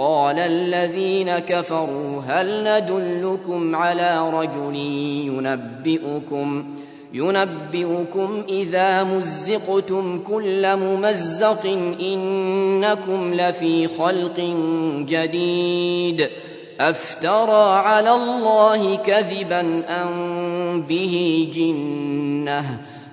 وقال الذين كفروا هل ندلكم على رجل ينبئكم ينبئكم إذا مزقتم كل ممزق إنكم لفي خلق جديد أفترى على الله كذبا أم به جنة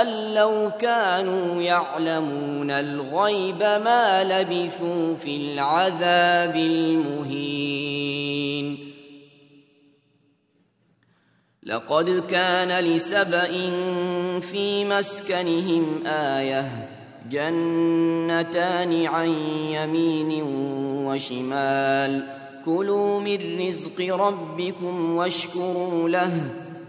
أن لو كانوا يعلمون الغيب ما لبثوا في العذاب المهين. لقد كان لسبإ في مسكنهم آية جنتان عن يمين وشمال. كلوا من رزق ربكم واشكروا له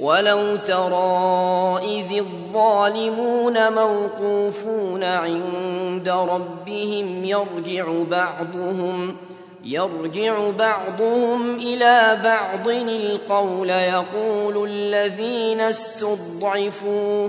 ولو ترى إذ الظالمون موقوفون عند ربهم يرجع بعضهم يرجع بعضهم إلى بعض القول يقول الذين استضعفوا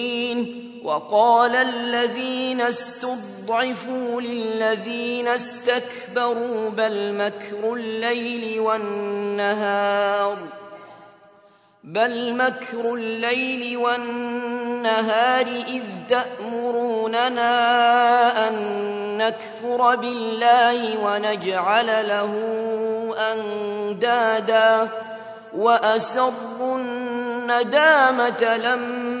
وقال الذين استضعفوا للذين استكبروا بل مكر الليل والنهار بل مكر الليل والنهار إذ تأمروننا أن نكفر بالله ونجعل له أندادا وأسروا الندامة لما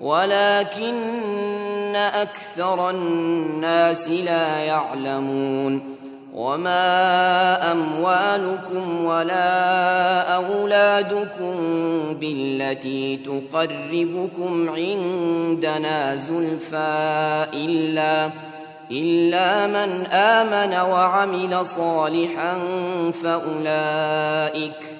ولكن أكثر الناس لا يعلمون وما أموالكم ولا أولادكم بالتي تقربكم عندنا زلفى إلا إلا من آمن وعمل صالحا فأولئك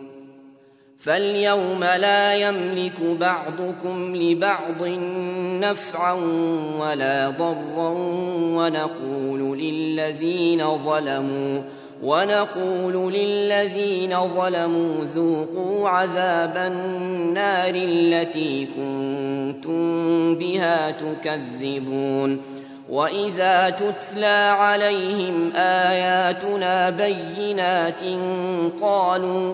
فاليوم لا يملك بعضكم لبعض نفعا ولا ضرا ونقول للذين ظلموا ونقول للذين ظلموا ذوقوا عذاب النار التي كنتم بها تكذبون وإذا تتلى عليهم آياتنا بينات قالوا